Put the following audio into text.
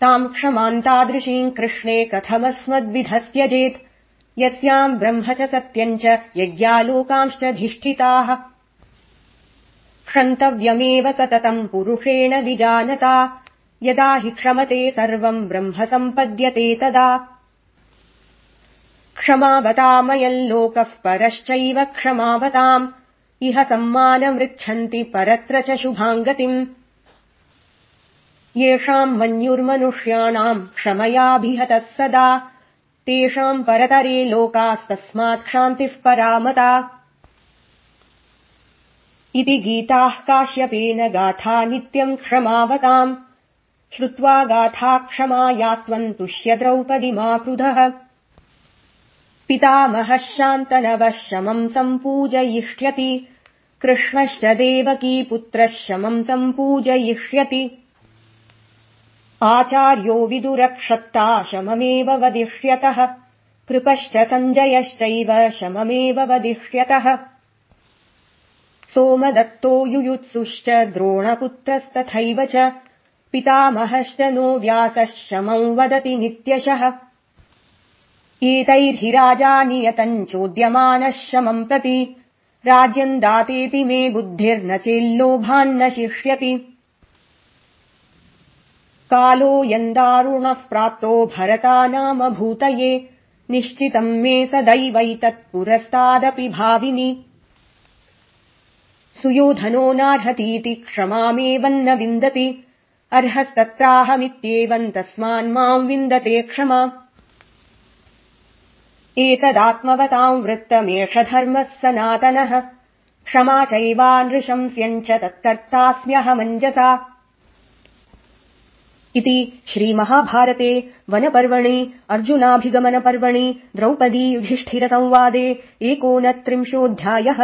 ताम् क्षमान्तादृशीम् कृष्णे कथमस्मद्विधस्त्यजेत् यस्याम् ब्रह्म च सत्यम् च यज्ञालोकांश्च धिष्ठिताः। क्षन्तव्यमेव सततम् पुरुषेण विजानता। यदा हि क्षमते सर्वम् ब्रह्म सम्पद्यते तदा। क्षमावतामयल्लोकः परश्चैव क्षमावताम्। इह सम्मानमृच्छन्ति परत्र च शुभाङ्गतिम् येषाम् मन्युर्मनुष्याणाम् क्षमयाभिहतः सदा। तेषाम् परतरे लोकास्तस्मात् क्षान्तिः परामता। इति गीताः काश्यपेन गाथा नित्यम् क्षमावताम् श्रुत्वा गाथा क्षमायास्त्वम् तुष्य द्रौपदिमाकृधः पितामहः शान्तनवः शमम् सम्पूजयिष्यति। कृष्णश्च देवकी पुत्रः शमम् सम्पूजयिष्यति आचार्यो विदुरक्षत्ता शममेव वदिष्यतः। कृपश्च सञ्जयश्चैव शममेव वदिष्यतः। सोमदत्तो युयुत्सुश्च द्रोणपुत्रस्तथैव च। पितामहश्च नो व्यासः शमम् वदति नित्यशः। एतैर्हि राजा नियतम् चोद्यमानः शमम् प्रति। राज्यम् दातेति मे बुद्धिर्न चेल्लोभान्न शिष्यति कालोऽयन्दारुणः प्राप्तो भरता नाम भूतये। निश्चितम् मे सदैवैतत्पुरस्तादपि भाविनि। सुयोधनो नार्हतीति क्षमामेवन्न विन्दति। अर्हस्तत्राहमित्येवम् तस्मान् माम् विन्दते क्षमा। एतदात्मवताम् वृत्तमेष धर्मः सनातनः। क्षमा चैवानृशंस्यम् च तत्कर्तास्म्यहमञ्जसा इति श्रीमहाभारते वनपर्वणि अर्जुनाभिगमनपर्वणि द्रौपदी युधिष्ठिरसंवादे एकोनत्रिंशोऽध्यायः